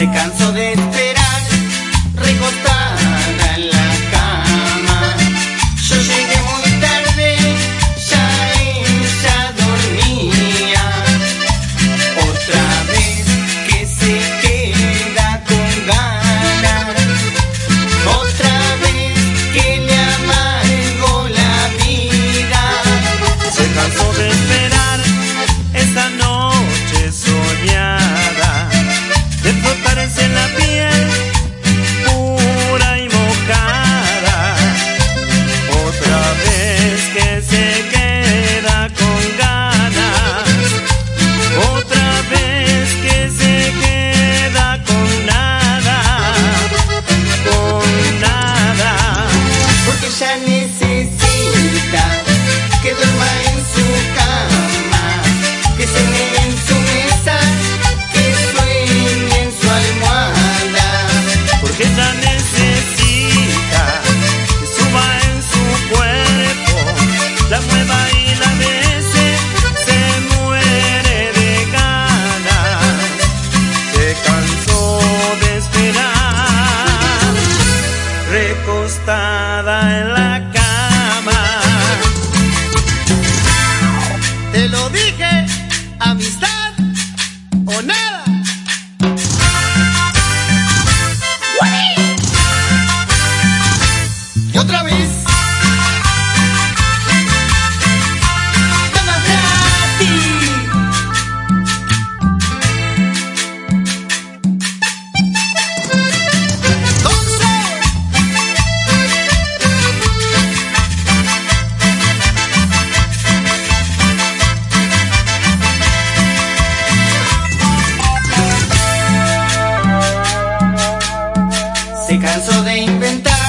se cansa. recostada en la de inventar.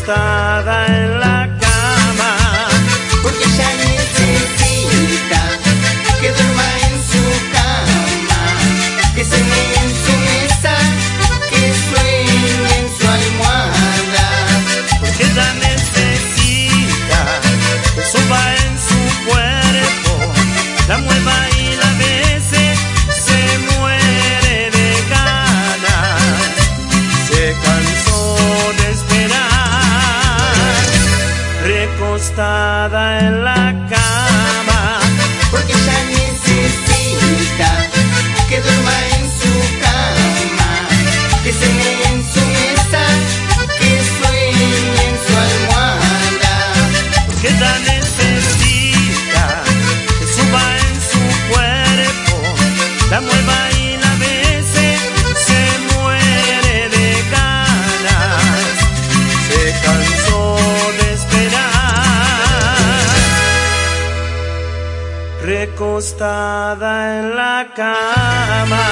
acostada en la cama. Porque ella necesita que duerma en su cama, que se en su mesa, que sueñe en su almohada. Porque ella necesita que suba en su cuerpo, la mueva y la bese, se muere de ganas, se cansa. acostada en la cama, porque ya recostada en la cama.